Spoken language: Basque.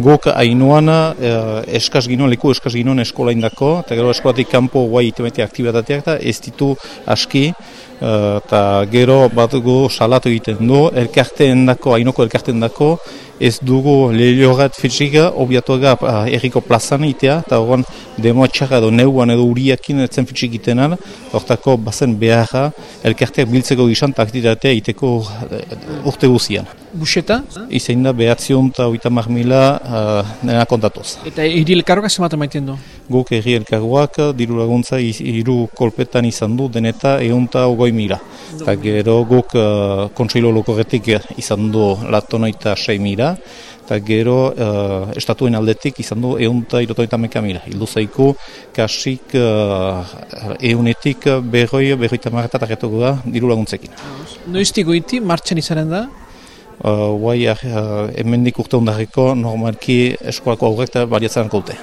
Gok hainoan uh, eskaz ginoen, leku eskaz ginoen eskola indako, eta gero eskolatik kanpo guai itemeti aktibitateak eta ez ditu aski, eta gero bat gu salatu egiten du, elkarteen dako, hainoko elkarteen dako, ez dugu lehiogat fitxika, obiatuaga erriko plazan itea, eta horren demoa txarra edo neuan edo uriakin etzen fitxik itenan, hortako bazen beharra elkarteak biltzeko gizan taktitatea iteko urte guzian. Buseta? Izein da behatzion eta oita marmila uh, nena kontatuz. Eta hiri elkarroak zemata maiten du? Guk erri elkarroak diru laguntza hiru kolpetan izan du deneta eunta ogoi mila. Eta gero guk uh, kontseilo lokorretik izan du latonoita sei mila. Eta gero uh, estatuen aldetik izan du eunta irotoita meka mila. Hildu zaiku kasik uh, eunetik berroi, berroita marretat arretuko da diru laguntzekin. Noizti goiti, martxan izanen da? Uh, guai, uh, hemendik urte ondarriko normalki eskolako aurrekta baliatzen koute.